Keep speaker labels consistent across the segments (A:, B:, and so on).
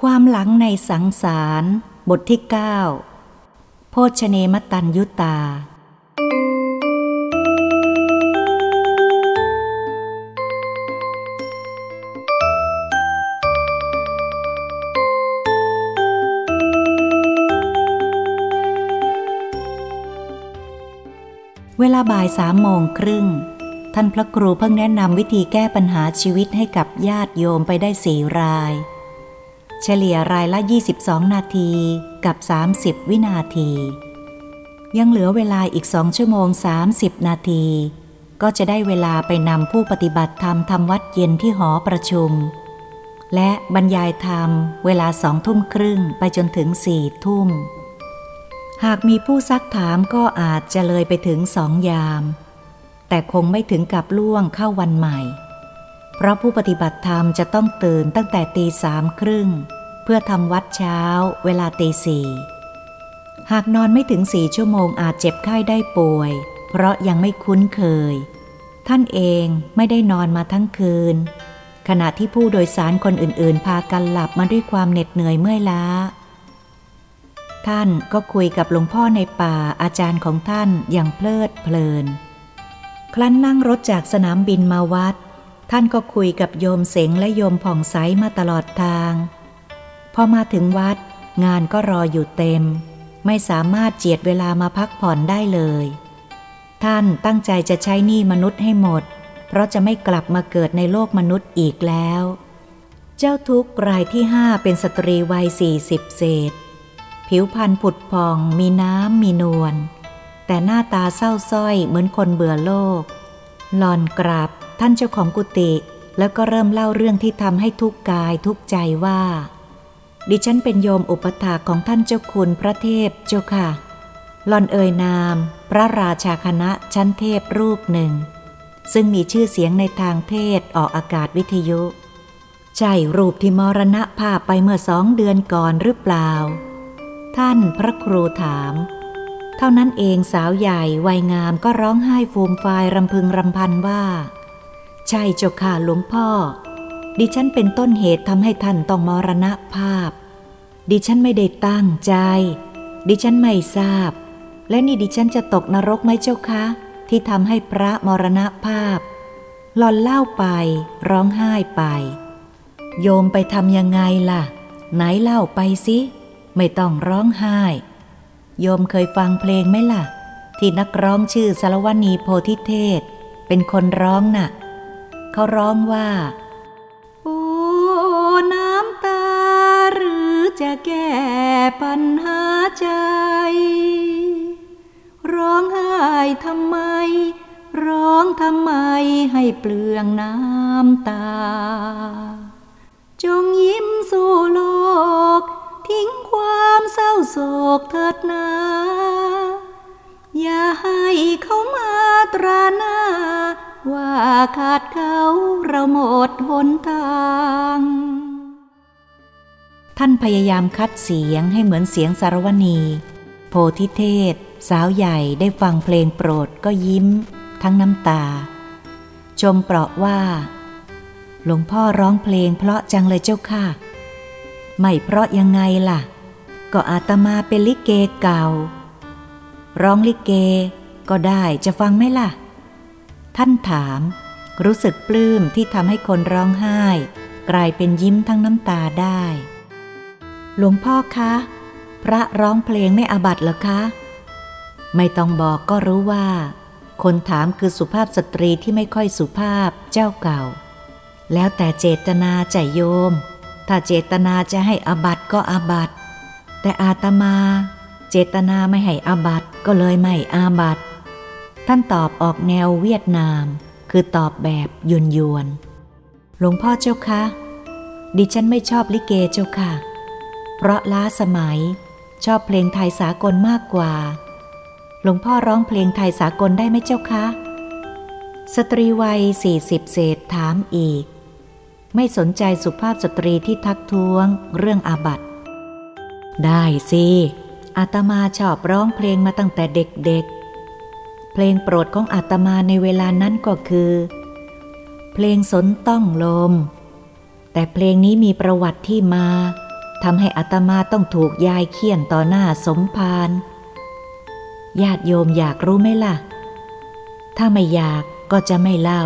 A: ความหลังในสังสาร บทที่ 9 โพชเนมตันยุตา เวลาบ่ายสามโมงครึ่ง ท่านพระครูเพิ่งแนะนำวิธีแก้ปัญหาชีวิตให้กับญาติโยมไปได้สี่ราย เฉลี่ยรายละ 22 นาทีกับ 30 วินาที ยังเหลือเวลาอีกสองชั่วโมง 30 นาที ก็จะได้เวลาไปนำผู้ปฏิบัติธรรมทำวัดเย็นที่หอประชุม และบรรยายธรรมเวลาสองทุ่มครึ่งไปจนถึงสี่ทุ่ม หากมีผู้ซักถามก็อาจจะเลยไปถึงสองยาม แต่คงไม่ถึงกับล่วงเข้าวันใหม่เพราะผู้ปฏิบัติธรรมจะต้องตื่นตั้งแต่ตีสามครึ่ง เพื่อทำวัดเช้า เวลาตีสี่หากนอนไม่ถึงสี่ชั่วโมงอาจเจ็บไข้ได้ป่วย เพราะยังไม่คุ้นเคย ท่านเองไม่ได้นอนมาทั้งคืน ขณะที่ผู้โดยสารคนอื่นๆ พากันหลับมาด้วยความเหน็ดเหนื่อยเมื่อยล้า ท่านก็คุยกับหลวงพ่อในป่าอาจารย์ของท่านอย่างเพลิดเพลิน ครั้นนั่งรถจากสนามบินมาวัด ท่านก็คุยกับโยมเสงและโยมผ่องใสมาตลอดทาง พอมาถึงวัด งานก็รออยู่เต็ม ไม่สามารถเจียดเวลามาพักผ่อนได้เลย ท่านตั้งใจจะใช้หนี้มนุษย์ให้หมด เพราะจะไม่กลับมาเกิดในโลกมนุษย์อีกแล้ว เจ้าทุกรายที่ห้าเป็นสตรีวัยสี่สิบเศษ ผิวพรรณผุดพอง มีน้ำมีนวลแต่หน้าตาเศร้าส้อยเหมือนคนเบื่อโลกหลอนกราบท่านเจ้าของกุฏิแล้วก็เริ่มเล่าเรื่องที่ทำให้ทุกกายทุกใจว่า ดิฉันเป็นโยมอุปถาของท่านเจ้าคุณพระเทพเจ้าค่ะหลอนเอ่ยนาม พระราชาคณะชั้นเทพรูปหนึ่ง ซึ่งมีชื่อเสียงในทางเทศออกอากาศวิทยุ ใช่รูปที่มรณะภาพไปเมื่อสองเดือนก่อนหรือเปล่า ท่านพระครูถาม เท่านั้นเองสาวใหญ่วัยงามก็ร้องไห้ฟูมฟายรำพึงรำพันว่า ใช่เจ้าค่ะหลวงพ่อ ดิฉันเป็นต้นเหตุทำให้ท่านต้องมรณภาพ ดิฉันไม่ได้ตั้งใจ ดิฉันไม่ทราบ และนี่ดิฉันจะตกนรกไหมเจ้าคะ ที่ทำให้พระมรณภาพ หลอนเล่าไป ร้องไห้ไป โยมไปทำยังไงล่ะ ไหนเล่าไปสิ ไม่ต้องร้องไห้ โยมเคยฟังเพลงไหมล่ะ ที่นักร้องชื่อสารวณีโพธิเทศ เป็นคนร้องน่ะ เขาร้องว่า จะแก้ปัญหาใจ ร้องไห้ทำไม ร้องทำไมให้เปลืองน้ำตา จงยิ้มสู่โลก ทิ้งความเศร้าโศกเถิดนาอย่าให้เขามาตราหน้า ว่าขาดเขาเราหมดหนทาง ท่านพยายามคัดเสียงให้เหมือนเสียงสารวณี โพธิเทศ สาวใหญ่ได้ฟังเพลงโปรดก็ยิ้ม ทั้งน้ำตา ชมเปราะว่า หลวงพ่อร้องเพลงเพราะจังเลยเจ้าค่ะ ไม่เพราะยังไงล่ะ ก็อาตมาเป็นลิเกเก่า ร้องลิเกก็ได้จะฟังไหมล่ะ ท่านถาม รู้สึกปลื้มที่ทำให้คนร้องไห้ กลายเป็นยิ้มทั้งน้ำตาได้ หลวงพ่อคะ พระร้องเพลงไม่อาบัตเหรอคะ ไม่ต้องบอกก็รู้ว่า คนถามคือสุภาพสตรีที่ไม่ค่อยสุภาพเจ้าเก่า แล้วแต่เจตนาใจโยม ถ้าเจตนาจะให้อาบัตก็อาบัตแต่อาตมา เจตนาไม่ให้อาบัตก็เลยไม่อาบัตท่านตอบออกแนวเวียดนาม คือตอบแบบยุนยวนหลวงพ่อเจ้าคะดิฉันไม่ชอบลิเกเจ้าค่ะ เพราะล้าสมัย ชอบเพลงไทยสากลมากกว่า หลวงพ่อร้องเพลงไทยสากลได้ไหมเจ้าคะ สตรีวัยสี่สิบเศษถามอีก ไม่สนใจสุภาพสตรีที่ทักท้วงเรื่องอาบัตได้สิอาตมาชอบร้องเพลงมาตั้งแต่เด็กๆ เพลงโปรดของอาตมาในเวลานั้นก็คือ เพลงสนต้องลม แต่เพลงนี้มีประวัติที่มา ทำให้อัตมาต้องถูกยายเคี่ยนต่อหน้าสมภารญาติโยมอยากรู้ไหมล่ะ ถ้าไม่อยากก็จะไม่เล่า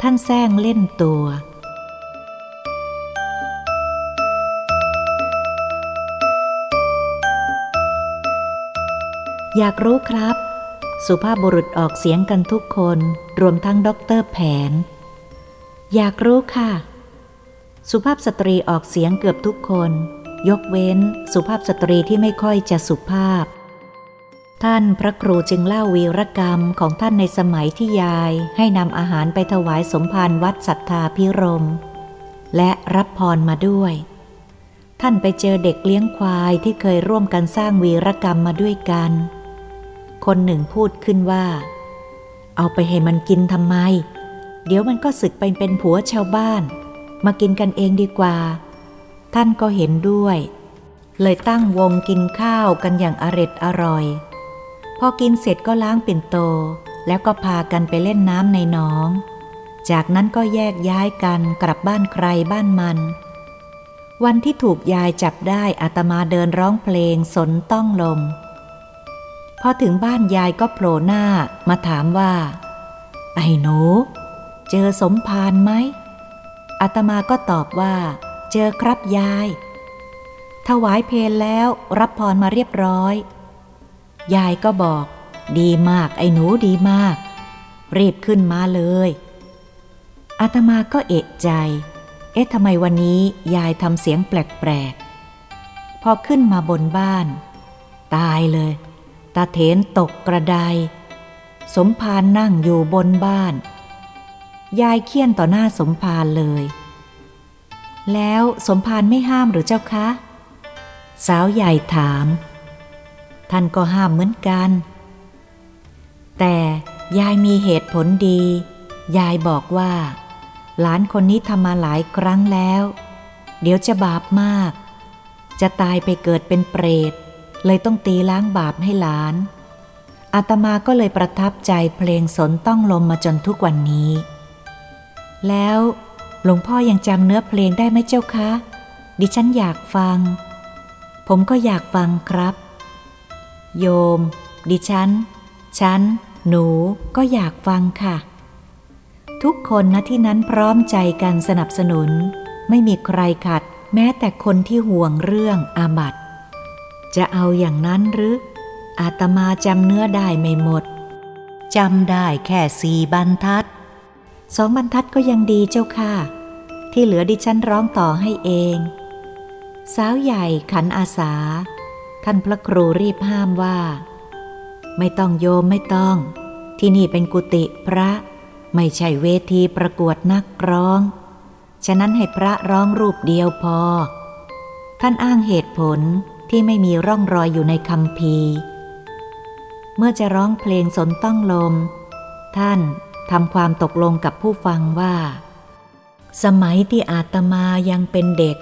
A: ท่านแซงเล่นตัว อยากรู้ครับ สุภาพบุรุษออกเสียงกันทุกคน รวมทั้งด็อกเตอร์แผน อยากรู้ค่ะ สุภาพสตรีออกเสียงเกือบทุกคน ยกเว้นสุภาพสตรีที่ไม่ค่อยจะสุภาพ ท่านพระครูจึงเล่าวีรกรรมของท่านในสมัยที่ยายให้นำอาหารไปถวายสมภารวัดศรัทธาภิรมย์ และรับพรมาด้วย ท่านไปเจอเด็กเลี้ยงควายที่เคยร่วมกันสร้างวีรกรรมมาด้วยกัน คนหนึ่งพูดขึ้นว่า เอาไปให้มันกินทำไม เดี๋ยวมันก็สึกไปเป็นผัวชาวบ้าน มากินกันเองดีกว่า ท่านก็เห็นด้วย เลยตั้งวงกินข้าวกันอย่างอร็ดอร่อย พอกินเสร็จก็ล้างปิ่นโต แล้วก็พากันไปเล่นน้ำในหนอง จากนั้นก็แยกย้ายกันกลับบ้านใครบ้านมัน วันที่ถูกยายจับได้อาตมาเดินร้องเพลงสนต้องลม พอถึงบ้านยายก็โผล่หน้ามาถามว่า ไอ้หนู เจอสมภารไหม อาตมาก็ตอบว่า เจอครับยาย ถวายเพลแล้วรับพรมาเรียบร้อย ยายก็บอก ดีมากไอ้หนูดีมาก รีบขึ้นมาเลยอาตมาก็เอะใจ เอ๊ะทำไมวันนี้ยายทำเสียงแปลกๆ พอขึ้นมาบนบ้าน ตายเลย ตาเถนตกกระได สมภารนั่งอยู่บนบ้าน ยายเคี่ยนต่อหน้าสมภารเลย แล้วสมภารไม่ห้ามหรือเจ้าคะ สาวใหญ่ถาม ท่านก็ห้ามเหมือนกัน แต่ยายมีเหตุผลดี ยายบอกว่า หลานคนนี้ทำมาหลายครั้งแล้ว เดี๋ยวจะบาปมาก จะตายไปเกิดเป็นเปรต เลยต้องตีล้างบาปให้หลานอาตมาก็เลยประทับใจเพลงสนต้องลมมาจนทุกวันนี้ แล้วหลวงพ่อยังจำเนื้อเพลงได้ไหมเจ้าคะ ดิฉันอยากฟัง ผมก็อยากฟังครับ โยม ดิฉัน ฉัน หนูก็อยากฟังค่ะ ทุกคนณที่นั้นพร้อมใจกันสนับสนุน ไม่มีใครขัด แม้แต่คนที่ห่วงเรื่องอาบัตจะเอาอย่างนั้นหรือ อาตมาจำเนื้อได้ไม่หมดจำได้แค่สี่บรรทัด สองบรรทัดก็ยังดีเจ้าค่ะ ที่เหลือดิฉันร้องต่อให้เอง สาวใหญ่ขันอาสา ท่านพระครูรีบห้ามว่า ไม่ต้องโยมไม่ต้อง ที่นี่เป็นกุฏิพระ ไม่ใช่เวทีประกวดนักร้อง ฉะนั้นให้พระร้องรูปเดียวพอ ท่านอ้างเหตุผลที่ไม่มีร่องรอยอยู่ในคำพีเมื่อจะร้องเพลงสนต้องลม ท่าน ทำความตกลงกับผู้ฟังว่า สมัยที่อาตมายังเป็นเด็ก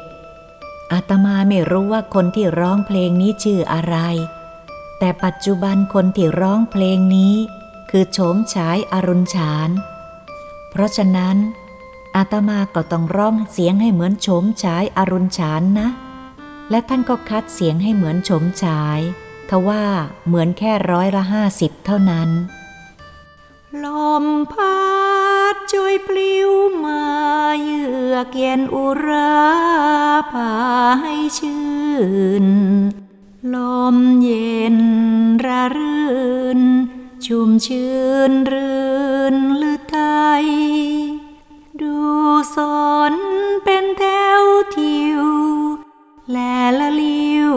A: อาตมาไม่รู้ว่าคนที่ร้องเพลงนี้ชื่ออะไร แต่ปัจจุบันคนที่ร้องเพลงนี้ คือโฉมฉายอรุณฉาน เพราะฉะนั้น อาตมาก็ต้องร้องเสียงให้เหมือนโฉมฉายอรุณฉานนะ และท่านก็คัดเสียงให้เหมือนโฉมฉายทว่าเหมือนแค่ร้อยละห้าสิบเท่านั้น ลมพัดช่วยปลิวมาเยือกเย็นอุราพาให้ชื่น ลมเย็นระรื่น ชุ่มชื่นรื่นลือไทยดูสนเป็นแถวทิว แลละลิว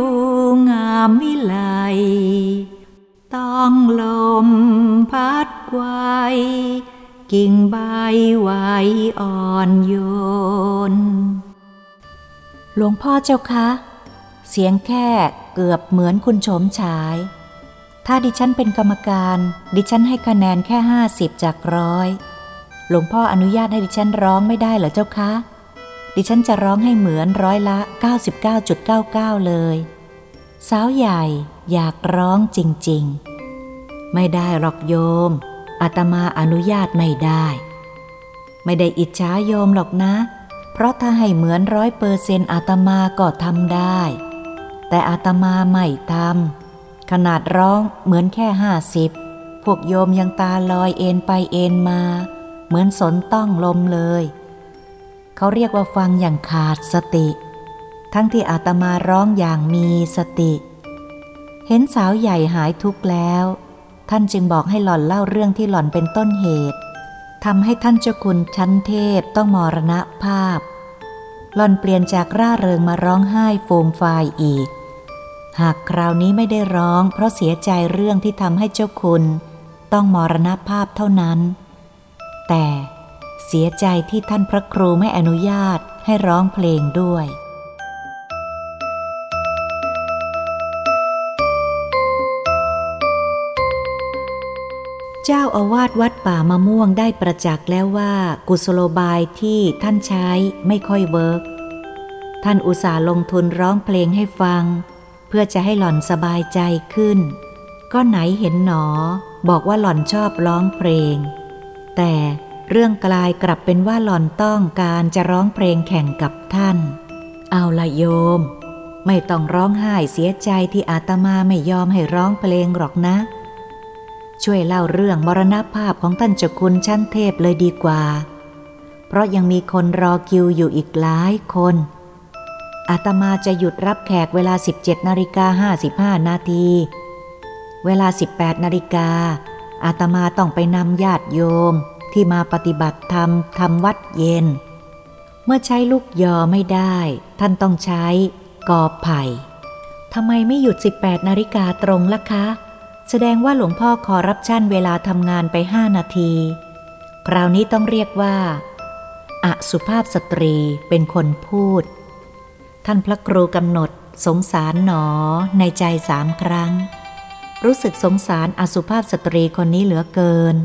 A: งามวิไล ต้องลมพัดไกวกิ่งใบไหวอ่อนโยน หลวงพ่อเจ้าคะ เสียงแค่เกือบเหมือนคุณโฉมฉาย ถ้าดิฉันเป็นกรรมการ ดิฉันให้คะแนนแค่ห้าสิบจากร้อยหลวงพ่ออนุญาตให้ดิฉันร้องไม่ได้เหรอเจ้าคะ ดิฉันจะร้องให้เหมือนร้อยละ 99.99 เลย สาวใหญ่ อยากร้องจริง ๆ ไม่ได้หรอกโยมอาตมาอนุญาตไม่ได้ ไม่ได้อิจฉาโยมหรอกนะ เพราะถ้าให้เหมือนร้อยเปอร์เซนอาตมาก็ทำได้ แต่อาตมาไม่ทำขนาดร้องเหมือนแค่ห้าสิบพวกโยมยังตาลอยเอ็นไปเอ็นมา เหมือนสนต้องลมเลย เขาเรียกว่าฟังอย่างขาดสติ ทั้งที่อาตมาร้องอย่างมีสติเเห็นสาวใหญ่หายทุกข์แล้ว ท่านจึงบอกให้หล่อนเล่าเรื่องที่หล่อนเป็นต้นเหตุทำให้ท่านเจ้าคุณชั้นเทพต้องมรณภาพ หล่อนเปลี่ยนจากร่าเริงมาร้องไห้โฟมฟายอีก หากคราวนี้ไม่ได้ร้อง เพราะเสียใจเรื่องที่ทำให้เจ้าคุณ ต้องมรณภาพเท่านั้น แต่เสียใจที่ท่านพระครูไม่อนุญาตให้ร้องเพลงด้วย เจ้าอาวาสวัดป่ามะม่วงได้ประจักษ์แล้วว่ากุศโลบายที่ท่านใช้ไม่ค่อยเวิร์กท่านอุตส่าห์ลงทุนร้องเพลงให้ฟัง เพื่อจะให้หล่อนสบายใจขึ้น ก็ไหนเห็นหนอ บอกว่าหล่อนชอบร้องเพลง แต่เรื่องกลายกลับเป็นว่าหล่อนต้องการจะร้องเพลงแข่งกับท่าน เอาละโยม ไม่ต้องร้องไห้เสียใจที่อาตมาไม่ยอมให้ร้องเพลงหรอกนะ ช่วยเล่าเรื่องมรณภาพของท่านเจ้าคุณชั้นเทพเลยดีกว่า เพราะยังมีคนรอคิวอยู่อีกหลายคน อาตมาจะหยุดรับแขกเวลา 17นาฬิกา55 นาที เวลา 18นาฬิกาอาตมาต้องไปนำญาติโยมที่มาปฏิบัติธรรมทำวัดเย็น เมื่อใช้ลูกยอไม่ได้ ท่านต้องใช้กอไผ่ทำไมไม่หยุด 18นาฬิกาตรงล่ะคะ แสดงว่าหลวงพ่อขอรับชั่นเวลาทำงานไปห้านาที คราวนี้ต้องเรียกว่าอสุภาพสตรีเป็นคนพูด ท่านพระครูกำหนดสงสารหนอในใจสามครั้ง รู้สึกสงสารอสุภาพสตรีคนนี้เหลือเกิน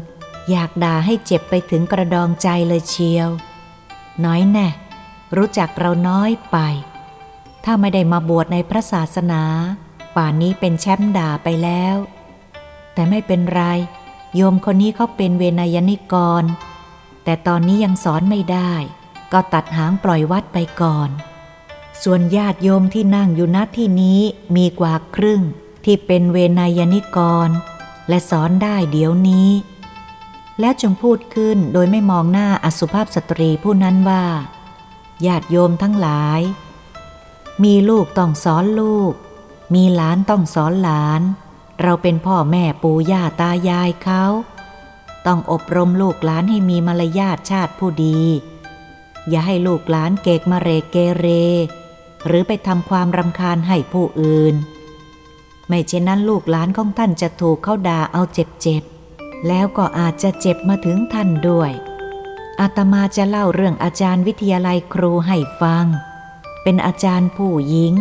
A: อยากด่าให้เจ็บไปถึงกระดองใจเลยเชียว น้อยแน่ รู้จักเราน้อยไป ถ้าไม่ได้มาบวชในพระศาสนา ป่านนี้เป็นแชมป์ด่าไปแล้ว แต่ไม่เป็นไร โยมคนนี้เขาเป็นเวนยนิกร แต่ตอนนี้ยังสอนไม่ได้ ก็ตัดหางปล่อยวัดไปก่อน ส่วนญาติโยมที่นั่งอยู่ณที่นี้มีกว่าครึ่งที่เป็นเวนยนิกร และสอนได้เดี๋ยวนี้ และจงพูดขึ้นโดยไม่มองหน้าอสุภาพสตรีผู้นั้นว่า ญาติโยมทั้งหลาย มีลูกต้องสอนลูก มีหลานต้องสอนหลาน เราเป็นพ่อแม่ปู่ย่าตายายเขา ต้องอบรมลูกหลานให้มีมารยาทชาติผู้ดี อย่าให้ลูกหลานเกกมาเรเกเร หรือไปทำความรำคาญให้ผู้อื่น ไม่เช่นนั้นลูกหลานของท่านจะถูกเขาด่าเอาเจ็บๆ แล้วก็อาจจะเจ็บมาถึงท่านด้วย อาตมาจะเล่าเรื่องอาจารย์วิทยาลัยครูให้ฟัง เป็นอาจารย์ผู้หญิง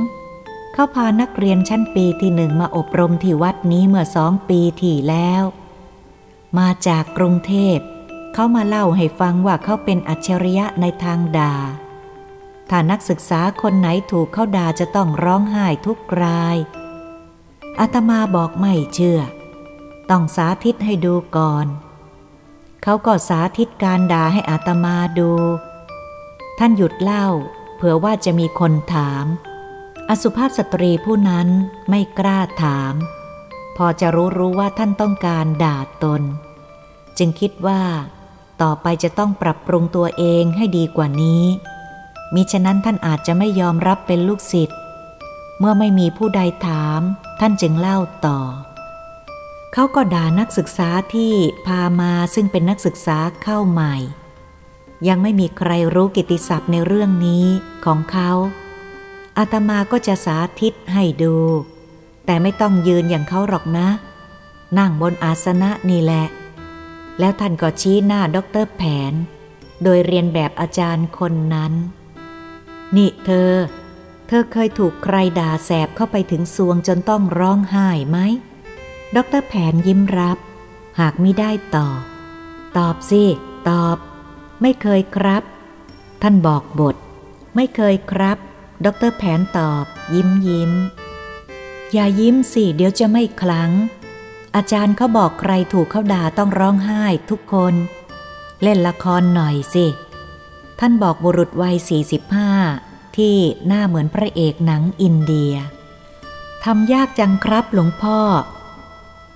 A: เขาพานักเรียนชั้นปีที่หนึ่งมาอบรมที่วัดนี้เมื่อสองปีที่แล้ว มาจากกรุงเทพ เขามาเล่าให้ฟังว่าเขาเป็นอัจฉริยะในทางด่า ถ้านักศึกษาคนไหนถูกเขาด่าจะต้องร้องไห้ทุกรายอาตมาบอกไม่เชื่อ ต้องสาธิตให้ดูก่อน เขาก็สาธิตการด่าให้อาตมาดู ท่านหยุดเล่า เผื่อว่าจะมีคนถาม อสุภาพสตรีผู้นั้นไม่กล้าถาม พอจะรู้รู้ว่าท่านต้องการด่าตน จึงคิดว่า ต่อไปจะต้องปรับปรุงตัวเองให้ดีกว่านี้มิฉะนั้นท่านอาจจะไม่ยอมรับเป็นลูกศิษย์เมื่อไม่มีผู้ใดถาม ท่านจึงเล่าต่อ เขาก็ด่านักศึกษาที่พามาซึ่งเป็นนักศึกษาเข้าใหม่ ยังไม่มีใครรู้กิติศัพท์ในเรื่องนี้ของเขา อาตมาก็จะสาธิตให้ดู แต่ไม่ต้องยืนอย่างเขาหรอกนะ นั่งบนอาสนะนี่แหละ แล้วท่านก็ชี้หน้าด็อกเตอร์แผน โดยเรียนแบบอาจารย์คนนั้น นี่เธอ เธอเคยถูกใครด่าแสบเข้าไปถึงซวงจนต้องร้องไห้ไหมด็อกเตอร์แผนยิ้มรับ หากไม่ได้ตอบ ตอบสิ ตอบ ไม่เคยครับ ท่านบอกบท ไม่เคยครับ ด็อกเตอร์แผนตอบ ยิ้มยิ้ม อย่ายิ้มสิ เดี๋ยวจะไม่ขลัง อาจารย์เขาบอกใครถูกเขาด่าต้องร้องไห้ทุกคน เล่นละครหน่อยสิ ท่านบอกบุรุษวัย 45 ที่หน้าเหมือนพระเอกหนังอินเดียทำยากจังครับหลวงพ่อ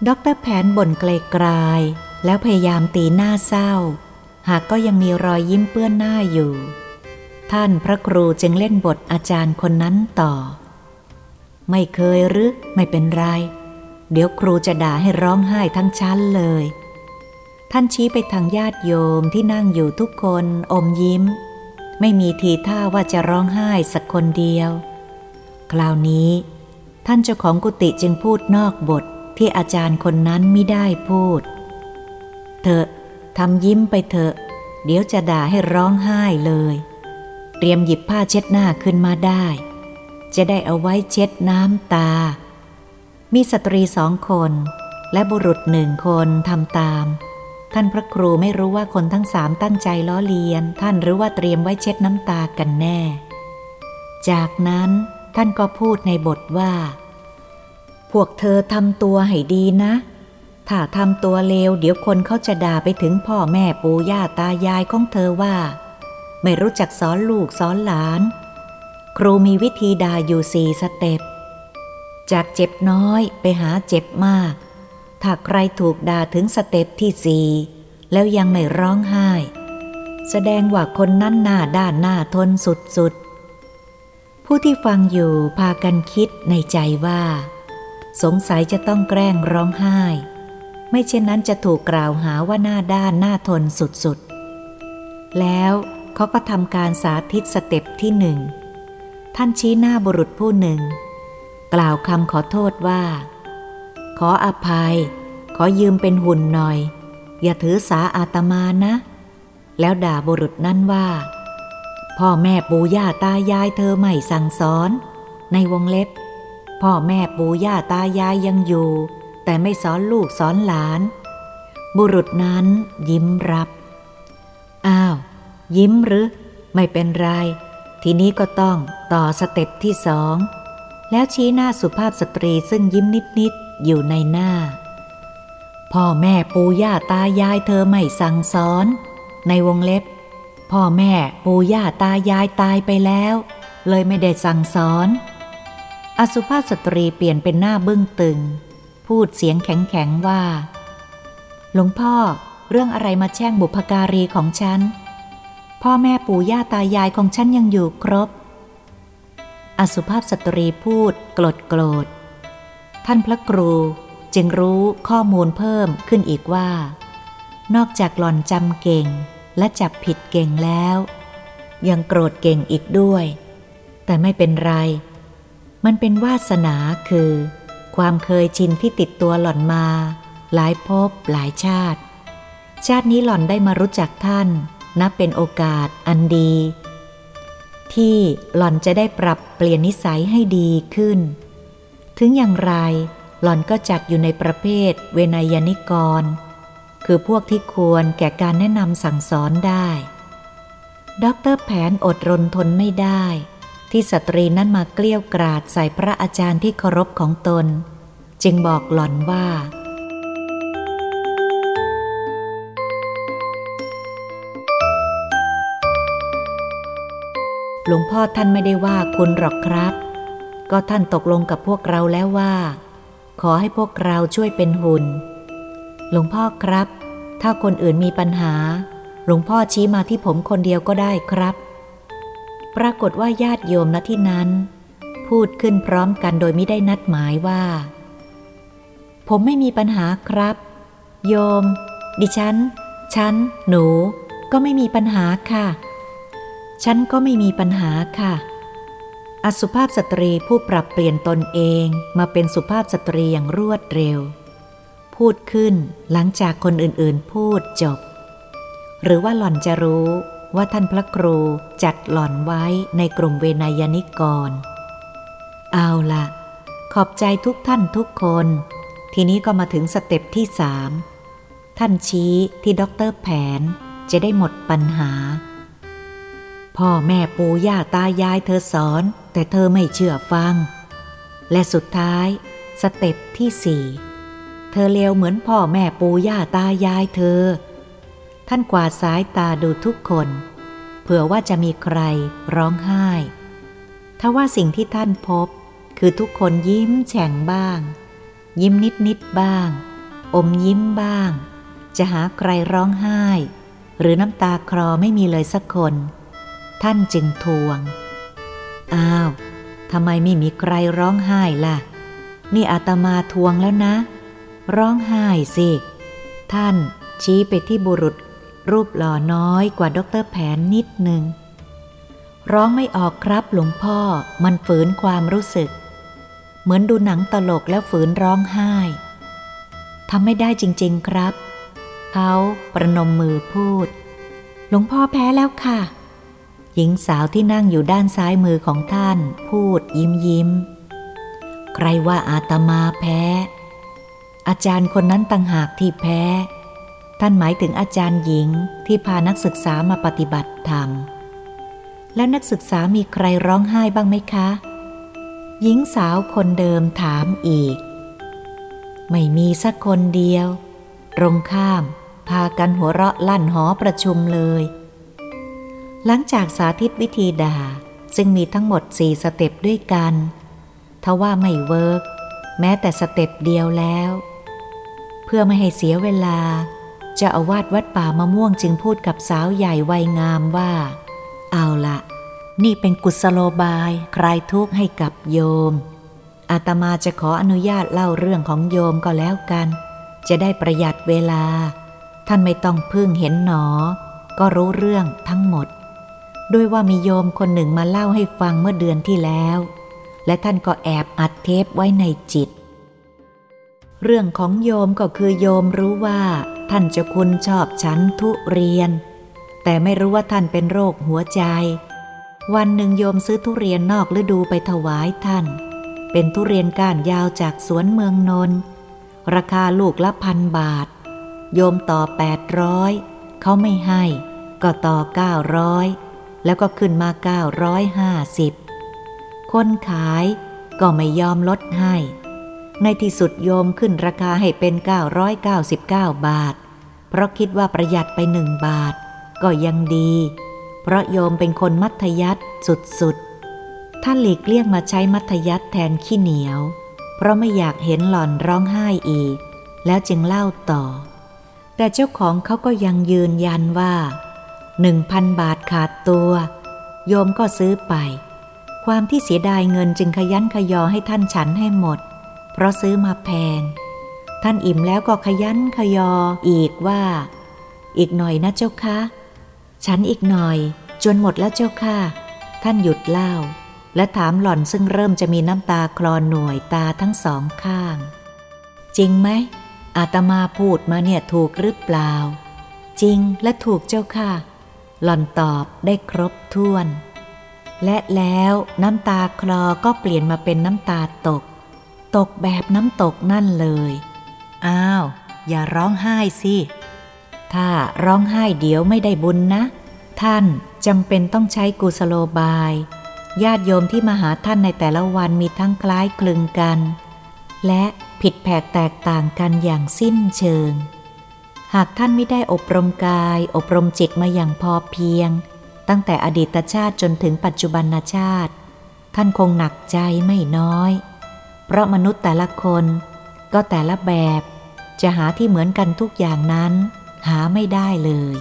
A: ดรแผนบ่นไกลๆแล้วพยายามตีหน้าเศร้า หากก็ยังมีรอยยิ้มเปื้อนหน้าอยู่ ท่านพระครูจึงเล่นบทอาจารย์คนนั้นต่อ ไม่เคยหรือไม่เป็นไร เดี๋ยวครูจะด่าให้ร้องไห้ทั้งชั้นเลย ท่านชี้ไปทางญาติโยมที่นั่งอยู่ทุกคนอมยิ้ม ไม่มีทีท่าว่าจะร้องไห้สักคนเดียว คราวนี้ ท่านเจ้าของกุฏิจึงพูดนอกบทที่อาจารย์คนนั้นไม่ได้พูด เธอทำยิ้มไปเถอะ เดี๋ยวจะด่าให้ร้องไห้เลย เตรียมหยิบผ้าเช็ดหน้าขึ้นมาได้ จะได้เอาไว้เช็ดน้ำตา มีสตรีสองคน และบุรุษหนึ่งคนทำตาม ท่านพระครูไม่รู้ว่าคนทั้งสามตั้งใจล้อเลียน ท่านหรือว่าเตรียมไว้เช็ดน้ำตากันแน่ จากนั้นท่านก็พูดในบทว่า พวกเธอทำตัวให้ดีนะ ถ้าทำตัวเลวเดี๋ยวคนเขาจะด่าไปถึงพ่อแม่ปู่ย่าตายายของเธอว่า ไม่รู้จักสอนลูกสอนหลาน ครูมีวิธีด่าอยู่สี่ step จากเจ็บน้อยไปหาเจ็บมาก ถ้าใครถูกด่าถึง step ที่สี่แล้วยังไม่ร้องไห้ แสดงว่าคนนั้นหน้าด้านหน้าทนสุดๆ ผู้ที่ฟังอยู่พากันคิดในใจว่า สงสัยจะต้องแกล้งร้องไห้ ไม่เช่นนั้นจะถูกกล่าวหาว่าหน้าด้านหน้าทนสุดๆ แล้ว เขาก็ทำการสาธิตสเต็ปที่หนึ่ง ท่านชี้หน้าบุรุษผู้หนึ่ง กล่าวคำขอโทษว่า ขออภัย ขอยืมเป็นหุ่นหน่อย อย่าถือสาอาตมานะ แล้วด่าบุรุษนั้นว่า พ่อแม่ปู่ย่าตายายเธอไม่สั่งสอน ในวงเล็บ พ่อแม่ปู่ย่าตายายยังอยู่ แต่ไม่สอนลูกสอนหลาน บุรุษนั้นยิ้มรับ อ้าว ยิ้มหรือ ไม่เป็นไร ทีนี้ก็ต้องต่อสเต็ปที่สอง แล้วชี้หน้าสุภาพสตรีซึ่งยิ้มนิด ๆ อยู่ในหน้า พ่อแม่ปู่ย่าตายายเธอไม่สั่งสอน ในวงเล็บ พ่อแม่ปู่ย่าตายายตายไปแล้ว เลยไม่ได้สั่งสอน อสุภาพสตรีเปลี่ยนเป็นหน้าบึ้งตึง พูดเสียงแข็ง ๆ ว่า หลวงพ่อเรื่องอะไรมาแช่งบุพการีของฉัน พ่อแม่ปู่ย่าตายายของฉันยังอยู่ครบ อสุภาพสตรีพูดโกรธโกรธ ท่านพระครูจึงรู้ข้อมูลเพิ่มขึ้นอีกว่า นอกจากหล่อนจำเก่งและจับผิดเก่งแล้ว ยังโกรธเก่งอีกด้วย แต่ไม่เป็นไร มันเป็นวาสนาคือ ความเคยชินที่ติดตัวหล่อนมา หลายภพหลายชาติ ชาตินี้หล่อนได้มารู้จักท่าน นับเป็นโอกาสอันดี ที่หล่อนจะได้ปรับเปลี่ยนนิสัยให้ดีขึ้น ถึงอย่างไรหล่อนก็จัดอยู่ในประเภทเวไนยนิกร คือพวกที่ควรแก่การแนะนำสั่งสอนได้ด็อกเตอร์แผนอดรนทนไม่ได้ ที่สตรีนั้นมาเกรี้ยวกราดใส่พระอาจารย์ที่เคารพของตน จึงบอกหล่อนว่า หลวงพ่อท่านไม่ได้ว่าคุณหรอกครับ ก็ท่านตกลงกับพวกเราแล้วว่า ขอให้พวกเราช่วยเป็นหุ่น หลวงพ่อครับ ถ้าคนอื่นมีปัญหา หลวงพ่อชี้มาที่ผมคนเดียวก็ได้ครับ ปรากฏว่าญาติโยมณที่นั้น พูดขึ้นพร้อมกันโดยไม่ได้นัดหมายว่า ผมไม่มีปัญหาครับ โยม ดิฉัน ฉัน หนู ก็ไม่มีปัญหาค่ะ ฉันก็ไม่มีปัญหาค่ะ อสุภาพสตรีผู้ปรับเปลี่ยนตนเองมาเป็นสุภาพสตรีอย่างรวดเร็ว พูดขึ้นหลังจากคนอื่นๆพูดจบ หรือว่าหล่อนจะรู้ว่าท่านพระครูจัดหล่อนไว้ในกลุ่มเวนยนิกร เอาละขอบใจทุกท่านทุกคน ทีนี้ก็มาถึง step ที่สามท่านชี้ที่ด็อกเตอร์แผนจะได้หมดปัญหา พ่อแม่ปู่ย่าตายายเธอสอน แต่เธอไม่เชื่อฟัง และสุดท้าย step ที่สี่เธอเลวเหมือนพ่อแม่ปู่ย่าตายายเธอ ท่านกวาดสายตาดูทุกคนเผื่อว่าจะมีใครร้องไห้ถ้าว่าสิ่งที่ท่านพบ คือทุกคนยิ้มแฉ่งบ้าง ยิ้มนิดนิดบ้าง อมยิ้มบ้าง จะหาใครร้องไห้ หรือน้ำตาคลอไม่มีเลยสักคน ท่านจึงทวง อ้าวทำไมไม่มีใครร้องไห้ล่ะ นี่อาตมาทวงแล้วนะ ร้องไห้สิ ท่านชี้ไปที่บุรุษ รูปหล่อน้อยกว่าด็อกเตอร์แผนนิดหนึ่ง ร้องไม่ออกครับหลวงพ่อ มันฝืนความรู้สึก เหมือนดูหนังตลกแล้วฝืนร้องไห้ทำไม่ได้จริง ๆ ครับ เขาประนมมือพูด หลวงพ่อแพ้แล้วค่ะ หญิงสาวที่นั่งอยู่ด้านซ้ายมือของท่าน พูดยิ้มยิ้ม ใครว่าอาตมาแพ้ อาจารย์คนนั้นต่างหากที่แพ้ ท่านหมายถึงอาจารย์หญิงที่พานักศึกษามาปฏิบัติธรรม แล้วนักศึกษามีใครร้องไห้บ้างไหมคะ หญิงสาวคนเดิมถามอีก ไม่มีสักคนเดียว ตรงข้าม พากันหัวเราะลั่นหอประชุมเลย หลังจากสาธิตวิธีด่า ซึ่งมีทั้งหมดสี่ step ด้วยกันทว่าไม่ work แม้แต่ step เดียวแล้ว เพื่อไม่ให้เสียเวลาจะอาวาดวัดป่ามะม่วงจึงพูดกับสาวใหญ่วัยงามว่า เอาละนี่เป็นกุศโลบายคลายทุกข์ให้กับโยม อาตมาจะขออนุญาตเล่าเรื่องของโยมก็แล้วกัน จะได้ประหยัดเวลา ท่านไม่ต้องพึ่งเห็นหนอ ก็รู้เรื่องทั้งหมด ด้วยว่ามีโยมคนหนึ่งมาเล่าให้ฟังเมื่อเดือนที่แล้ว และท่านก็แอบอัดเทปไว้ในจิต เรื่องของโยมก็คือโยมรู้ว่า ท่านเจ้าคุณชอบฉันทุเรียน แต่ไม่รู้ว่าท่านเป็นโรคหัวใจ วันหนึ่งโยมซื้อทุเรียนนอกฤดูไปถวายท่าน เป็นทุเรียนก้านยาวจากสวนเมืองนนราคาลูกละพันบาท โยมต่อแปดร้อยเขาไม่ให้ ก็ต่อเก้าร้อย แล้วก็ขึ้นมาเก้าร้อยห้าสิบคนขายก็ไม่ยอมลดให้ ในที่สุดโยมขึ้นราคาให้เป็น 999 บาท เพราะคิดว่าประหยัดไปหนึ่งบาท ก็ยังดี เพราะโยมเป็นคนมัธยัติสุดๆ ท่านหลีกเลี่ยงมาใช้มัธยัติแทนขี้เหนียว เพราะไม่อยากเห็นหล่อนร้องไห้อีก แล้วจึงเล่าต่อ แต่เจ้าของเขาก็ยังยืนยันว่า หนึ่งพันบาทขาดตัว โยมก็ซื้อไป ความที่เสียดายเงินจึงขยันขยอให้ท่านฉันให้หมด เพราะซื้อมาแพง ท่านอิ่มแล้วก็ขยันขยออีกว่า อีกหน่อยนะเจ้าคะฉันอีกหน่อย จนหมดแล้วเจ้าค่ะ ท่านหยุดเล่า และถามหล่อนซึ่งเริ่มจะมีน้ำตาคลอนหน่วยตาทั้งสองข้าง จริงไหมอาตมาพูดมาเนี่ยถูกหรือเปล่า จริงและถูกเจ้าค่ะ หล่อนตอบได้ครบถ้วน และแล้วน้ำตาคลอก็เปลี่ยนมาเป็นน้ำตาตก ตกแบบน้ำตกนั่นเลย อ้าว อย่าร้องไห้สิ ถ้าร้องไห้เดี๋ยวไม่ได้บุญนะ ท่านจำเป็นต้องใช้กุสโลบาย ญาติโยมที่มาหาท่านในแต่ละวันมีทั้งคล้ายคลึงกัน และผิดแผกแตกต่างกันอย่างสิ้นเชิง หากท่านไม่ได้อบรมกาย อบรมจิตมาอย่างพอเพียง ตั้งแต่อดีตชาติจนถึงปัจจุบันชาติ ท่านคงหนักใจไม่น้อย เพราะมนุษย์แต่ละคนก็แต่ละแบบจะหาที่เหมือนกันทุกอย่างนั้น หาไม่ได้เลย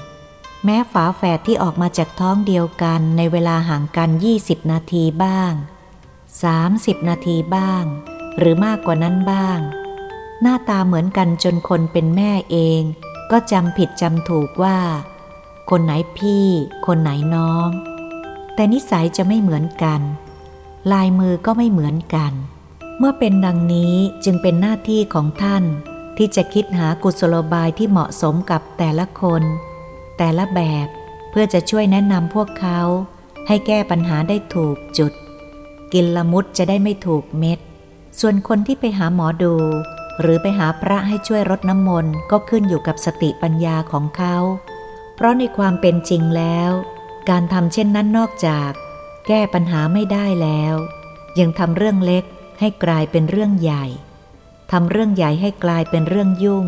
A: แม้ฝาแฝดที่ออกมาจากท้องเดียวกันในเวลาห่างกัน 20 นาทีบ้าง 30 นาทีบ้าง หรือมากกว่านั้นบ้าง หน้าตาเหมือนกันจนคนเป็นแม่เอง ก็จำผิดจำถูกว่า คนไหนพี่ คนไหนน้อง แต่นิสัยจะไม่เหมือนกัน ลายมือก็ไม่เหมือนกัน เมื่อเป็นดังนี้จึงเป็นหน้าที่ของท่าน ที่จะคิดหากุศโลบายที่เหมาะสมกับแต่ละคน แต่ละแบบเพื่อจะช่วยแนะนำพวกเขา ให้แก้ปัญหาได้ถูกจุด กินละมุดจะได้ไม่ถูกเม็ด ส่วนคนที่ไปหาหมอดู หรือไปหาพระให้ช่วยรดน้ำมนต์ก็ขึ้นอยู่กับสติปัญญาของเขา เพราะในความเป็นจริงแล้ว การทำเช่นนั้นนอกจาก แก้ปัญหาไม่ได้แล้ว ยังทำเรื่องเล็กให้กลายเป็นเรื่องใหญ่ทำเรื่องใหญ่ให้กลายเป็นเรื่องยุ่ง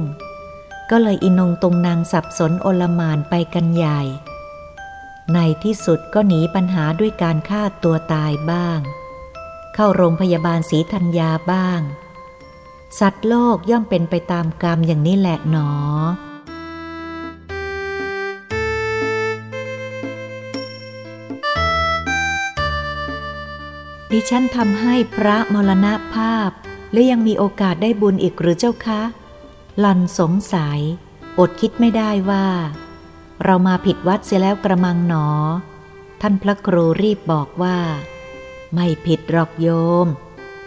A: ก็เลยอินงตรงนางสับสนโอลมานไปกันใหญ่ ในที่สุดก็หนีปัญหาด้วยการฆ่าตัวตายบ้าง เข้าโรงพยาบาลศรีธัญญาบ้าง สัตว์โลกย่อมเป็นไปตามกรรมอย่างนี้แหละหนอ ดิฉันทำให้พระมรณภาพ และยังมีโอกาสได้บุญอีกหรือเจ้าคะหลันสงสัย อดคิดไม่ได้ว่า เรามาผิดวัดเสียแล้วกระมังหนอ ท่านพระครูรีบบอกว่า ไม่ผิดหรอกโยม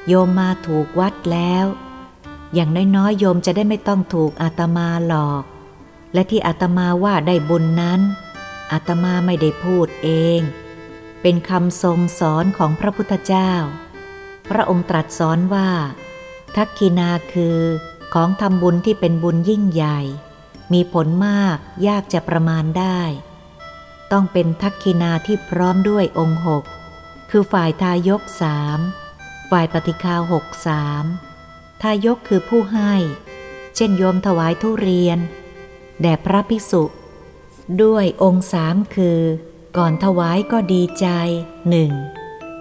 A: โยมมาถูกวัดแล้ว อย่างน้อยๆโยมจะได้ไม่ต้องถูกอาตมาหลอก และที่อาตมาว่าได้บุญนั้น อาตมาไม่ได้พูดเอง เป็นคำทรงสอนของพระพุทธเจ้า พระองค์ตรัสสอนว่า ทักกินาคือของทำบุญที่เป็นบุญยิ่งใหญ่ มีผลมากยากจะประมาณได้ ต้องเป็นทักกินาที่พร้อมด้วยองค์หกคือฝ่ายทายกสามฝ่ายปฏิคาหกสาม ทายกคือผู้ให้ เช่นโยมถวายทุเรียน แด่พระภิกษุ ด้วยองค์สามคือ ก่อนถวายก็ดีใจหนึ่ง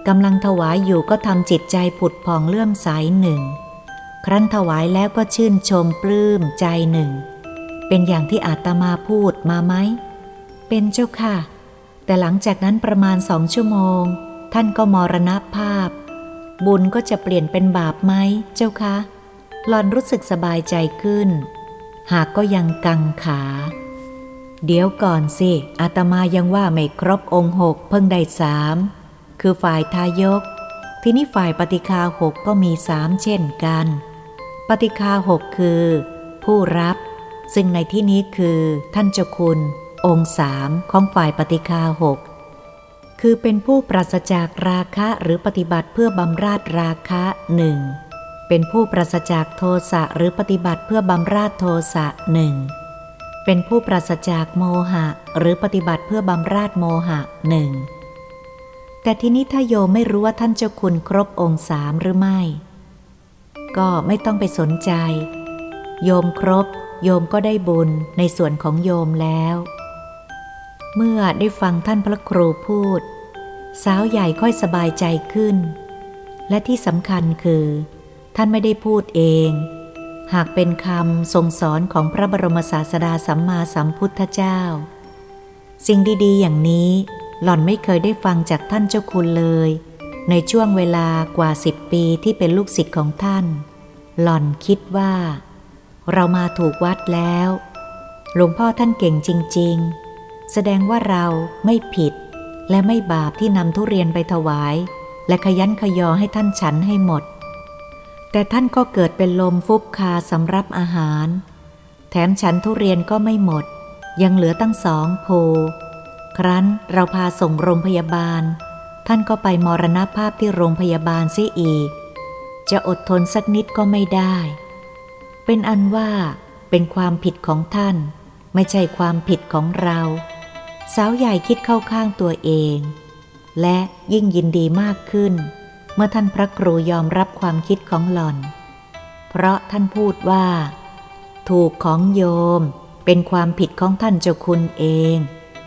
A: กำลังถวายอยู่ก็ทำจิตใจผุดผ่องเลื่อมใสหนึ่ง ครั้นถวายแล้วก็ชื่นชมปลื้มใจหนึ่ง เป็นอย่างที่อาตมาพูดมาไหม เป็นเจ้าค่ะ แต่หลังจากนั้นประมาณสองชั่วโมง ท่านก็มรณภาพ บุญก็จะเปลี่ยนเป็นบาปไหมเจ้าคะ หลอนรู้สึกสบายใจขึ้น หากก็ยังกังขา เดี๋ยวก่อนสิอาตมายังว่าไม่ครบองค์หกเพิ่งได้สามคือฝ่ายทายก ที่นี่ฝ่ายปฏิคาหกก็มีสามเช่นกัน ปฏิคาหกคือ ผู้รับ ซึ่งในที่นี้คือท่านเจ้าคุณ องค์สามของฝ่ายปฏิคาหกคือเป็นผู้ปราศจากราคะหรือปฏิบัติเพื่อบำราดราคะหนึ่ง เป็นผู้ปราศจากโทสะหรือปฏิบัติเพื่อบำราดโทสะหนึ่งเป็นผู้ปราศจากโมหะหรือปฏิบัติเพื่อบำราดโมหะหนึ่งแต่ทีนี้ถ้าโยมไม่รู้ว่าท่านเจ้าคุณครบองค์สามหรือไม่ ก็ไม่ต้องไปสนใจ โยมครบ โยมก็ได้บุญในส่วนของโยมแล้ว เมื่อได้ฟังท่านพระครูพูด สาวใหญ่ค่อยสบายใจขึ้น และที่สำคัญคือ ท่านไม่ได้พูดเอง หากเป็นคำทรงสอนของพระบรมศาสดาสัมมาสัมพุทธเจ้า สิ่งดีๆ อย่างนี้ หล่อนไม่เคยได้ฟังจากท่านเจ้าคุณเลย ในช่วงเวลากว่าสิบปีที่เป็นลูกศิษย์ของท่าน หล่อนคิดว่า เรามาถูกวัดแล้ว หลวงพ่อท่านเก่งจริง ๆ แสดงว่าเราไม่ผิด และไม่บาปที่นำทุเรียนไปถวาย และขยันขยอให้ท่านฉันให้หมด แต่ท่านก็เกิดเป็นลมฟุบคาสำรับอาหาร แถมฉันทุเรียนก็ไม่หมด ยังเหลือตั้งสองโพ ครั้นเราพาส่งโรงพยาบาล ท่านก็ไปมรณภาพที่โรงพยาบาลซิอีก จะอดทนสักนิดก็ไม่ได้ เป็นอันว่าเป็นความผิดของท่าน ไม่ใช่ความผิดของเรา สาวใหญ่คิดเข้าข้างตัวเอง และยิ่งยินดีมากขึ้น เมื่อท่านพระครูยอมรับความคิดของหล่อน เพราะท่านพูดว่า ถูกของโยมเป็นความผิดของท่านเจ้าคุณเอง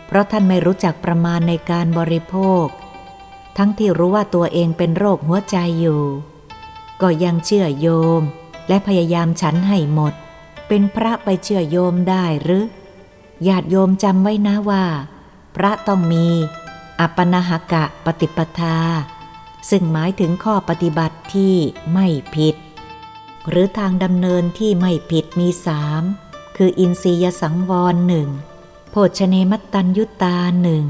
A: เพราะท่านไม่รู้จักประมาณในการบริโภค ทั้งที่รู้ว่าตัวเองเป็นโรคหัวใจอยู่ ก็ยังเชื่อโยมและพยายามฉันให้หมด เป็นพระไปเชื่อโยมได้หรือญาติโยมจำไว้นะว่า พระต้องมี อัปนาหกะปฏิปทา ซึ่งหมายถึงข้อปฏิบัติที่ไม่ผิด หรือทางดำเนินที่ไม่ผิดมีสามคืออินทรียสังวรหนึ่งโภชเนมัตตัญยุตาหนึ่ง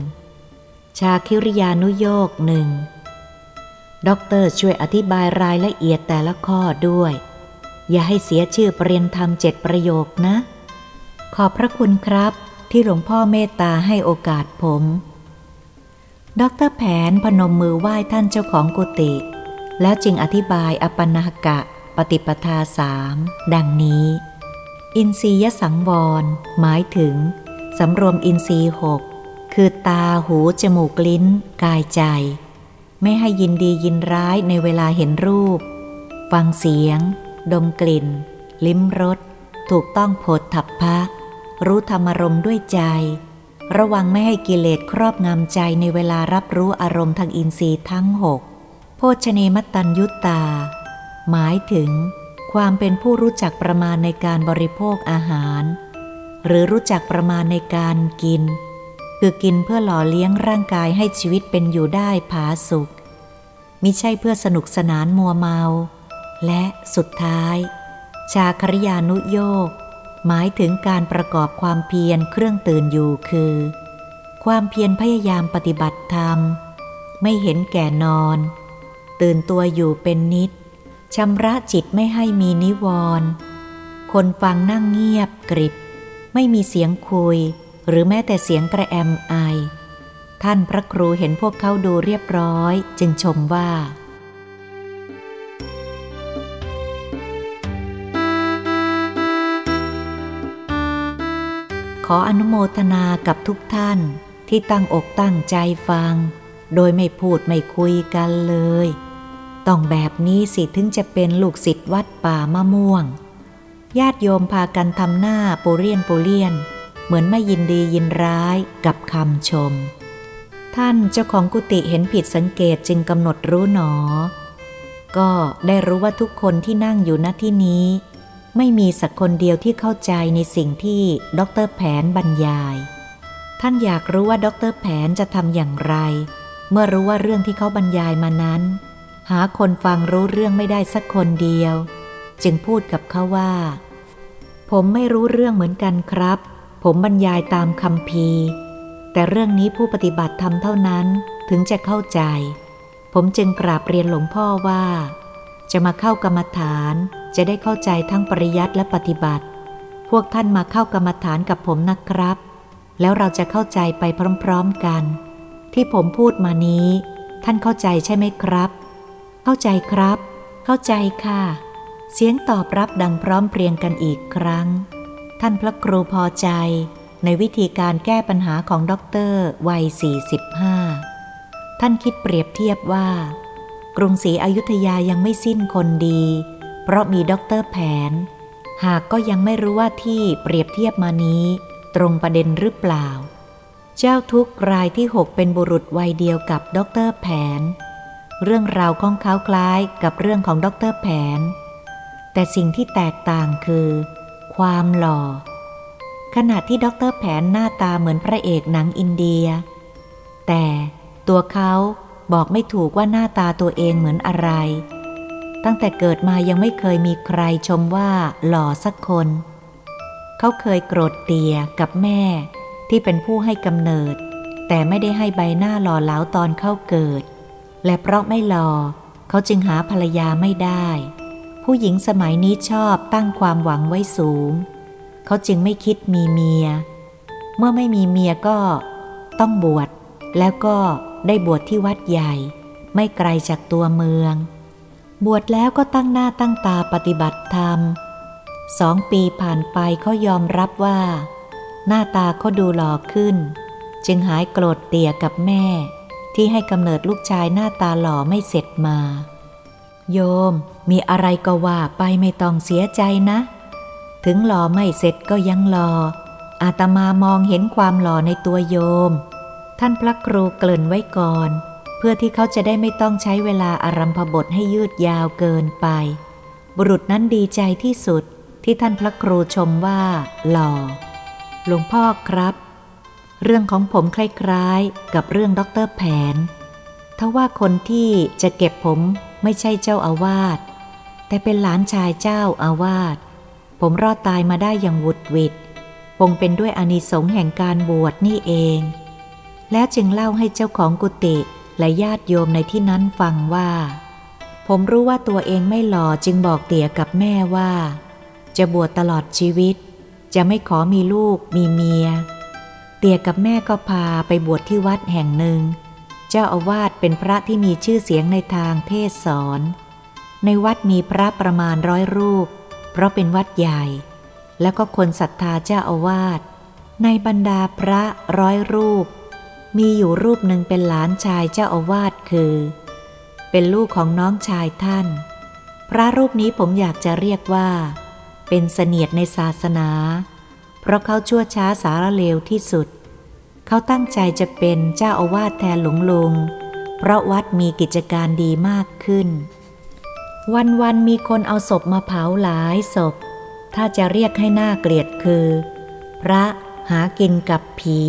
A: ชาคิริยานุโยกหนึ่งด็อกเตอร์ช่วยอธิบายรายละเอียดแต่ละข้อด้วย อย่าให้เสียชื่อเปรียญธรรมเจ็ดประโยคนะ ขอบพระคุณครับที่หลวงพ่อเมตตาให้โอกาสผม ด็อกเตอร์แผนพนมมือไหว้ท่านเจ้าของกุฏิแล้วจึงอธิบายอปัณณกปฏิปทาสามดังนี้ อินทรียสังวร หมายถึง สำรวมอินทรีย์หกคือตาหูจมูกลิ้น กายใจ ไม่ให้ยินดียินร้ายในเวลาเห็นรูป ฟังเสียง ดมกลิ่น ลิ้มรส ถูกต้องโผดถับพะรู้ธรรมรมด้วยใจ ระวังไม่ให้กิเลสครอบงำใจในเวลารับรู้อารมณ์ทางอินทรีย์ทั้งหกโภชเนมตัญยุตตา หมายถึง ความเป็นผู้รู้จักประมาณในการบริโภคอาหาร หรือรู้จักประมาณในการกิน คือกินเพื่อหล่อเลี้ยงร่างกายให้ชีวิตเป็นอยู่ได้ผาสุขมิใช่เพื่อสนุกสนานมัวเมา และสุดท้าย ชาคริยานุโยก หมายถึงการประกอบความเพียรเครื่องตื่นอยู่คือ ความเพียรพยายามปฏิบัติธรรม ไม่เห็นแก่นอน ตื่นตัวอยู่เป็นนิดชำระจิตไม่ให้มีนิวรณ์คนฟังนั่งเงียบกริบ ไม่มีเสียงคุย หรือแม้แต่เสียงกระแอมไอ ท่านพระครูเห็นพวกเขาดูเรียบร้อย จึงชมว่า ขออนุโมทนากับทุกท่านที่ตั้งอกตั้งใจฟัง โดยไม่พูดไม่คุยกันเลย ต้องแบบนี้สิถึงจะเป็นลูกศิษย์วัดป่ามะม่วง ญาติโยมพากันทำหน้าปูเลี่ยนปูเลี่ยน เหมือนไม่ยินดียินร้ายกับคำชม ท่านเจ้าของกุฏิเห็นผิดสังเกตจึงกำหนดรู้หนอ ก็ได้รู้ว่าทุกคนที่นั่งอยู่ณที่นี้ ไม่มีสักคนเดียวที่เข้าใจในสิ่งที่ด็อกเตอร์แผนบรรยาย ท่านอยากรู้ว่าด็อกเตอร์แผนจะทำอย่างไร เมื่อรู้ว่าเรื่องที่เขาบรรยายมานั้น หาคนฟังรู้เรื่องไม่ได้สักคนเดียว จึงพูดกับเขาว่า ผมไม่รู้เรื่องเหมือนกันครับ ผมบรรยายตามคำพีแต่เรื่องนี้ผู้ปฏิบัติทำเท่านั้นถึงจะเข้าใจ ผมจึงกราบเรียนหลวงพ่อว่า จะมาเข้ากรรมฐาน จะได้เข้าใจทั้งปริยัติและปฏิบัติ พวกท่านมาเข้ากรรมฐานกับผมนะครับ แล้วเราจะเข้าใจไปพร้อมๆกัน ที่ผมพูดมานี้ ท่านเข้าใจใช่ไหมครับ เข้าใจครับ เข้าใจค่ะ เสียงตอบรับดังพร้อมเพรียงกันอีกครั้ง ท่านพระครูพอใจในวิธีการแก้ปัญหาของด็อกเตอร์วัย 45 ท่านคิดเปรียบเทียบว่า กรุงศรีอยุธยายังไม่สิ้นคนดี เพราะมีด็อกเตอร์แผน หากก็ยังไม่รู้ว่าที่เปรียบเทียบมานี้ ตรงประเด็นหรือเปล่า เจ้าทุกข์รายที่หกเป็นบุรุษวัยเดียวกับด็อกเตอร์แผน เรื่องราวของเขาคล้ายกับเรื่องของด็อกเตอร์แผน แต่สิ่งที่แตกต่างคือ ความหล่อ ขณะที่ด็อกเตอร์แผนหน้าตาเหมือนพระเอกหนังอินเดีย แต่ตัวเขาบอกไม่ถูกว่าหน้าตาตัวเองเหมือนอะไร ตั้งแต่เกิดมายังไม่เคยมีใครชมว่าหล่อสักคน เขาเคยโกรธเตียกับแม่ ที่เป็นผู้ให้กำเนิด แต่ไม่ได้ให้ใบหน้าหล่อเหลาตอนเข้าเกิด และเพราะไม่หล่อเขาจึงหาภรรยาไม่ได้ ผู้หญิงสมัยนี้ชอบตั้งความหวังไว้สูง เขาจึงไม่คิดมีเมีย เมื่อไม่มีเมียก็ต้องบวชแล้วก็ได้บวชที่วัดใหญ่ ไม่ไกลจากตัวเมือง บวชแล้วก็ตั้งหน้าตั้งตาปฏิบัติธรรมสองปีผ่านไปเขายอมรับว่า หน้าตาเขาดูหล่อขึ้น จึงหายโกรธเตี่ยกับแม่ ที่ให้กำเนิดลูกชายหน้าตาหล่อไม่เสร็จมา โยมมีอะไรก็ว่าไปไม่ต้องเสียใจนะ ถึงหล่อไม่เสร็จก็ยังหล่ออาตมามองเห็นความหล่อในตัวโยม ท่านพระครูเกริ่นไว้ก่อน เพื่อที่เขาจะได้ไม่ต้องใช้เวลาอารัมพบทให้ยืดยาวเกินไป บุรุษนั้นดีใจที่สุดที่ท่านพระครูชมว่า หล่อ หลวงพ่อครับ เรื่องของผมคล้ายๆ กับเรื่องด็อกเตอร์แผนถ้าว่าคนที่จะเก็บผมไม่ใช่เจ้าอาวาสแต่เป็นหลานชายเจ้าอาวาสผมรอดตายมาได้อย่างวุดวิดคงเป็นด้วยอานิสงส์แห่งการบวชนี่เอง แล้วจึงเล่าให้เจ้าของกุฏิ และญาติโยมในที่นั้นฟังว่า ผมรู้ว่าตัวเองไม่หล่อจึงบอกเตี่ยกับแม่ว่า จะบวชตลอดชีวิต จะไม่ขอมีลูกมีเมีย เตี่ยกับแม่ก็พาไปบวชที่วัดแห่งหนึ่ง เจ้าอาวาสเป็นพระที่มีชื่อเสียงในทางเพศสอน ในวัดมีพระประมาณร้อยรูป เพราะเป็นวัดใหญ่ แล้วก็คนศรัทธาเจ้าอาวาสในบรรดาพระร้อยรูป มีอยู่รูปหนึ่งเป็นหลานชายเจ้าอาวาสคือ เป็นลูกของน้องชายท่าน พระรูปนี้ผมอยากจะเรียกว่า เป็นเสนียดในศาสนา เพราะเขาชั่วช้าสารเลวที่สุด เขาตั้งใจจะเป็นเจ้าอาวาสแทนหลวงลุง เพราะวัดมีกิจการดีมากขึ้น วันวันมีคนเอาศพมาเผาหลายศพ ถ้าจะเรียกให้หน่าเกลียดคือ พระหากินกับผี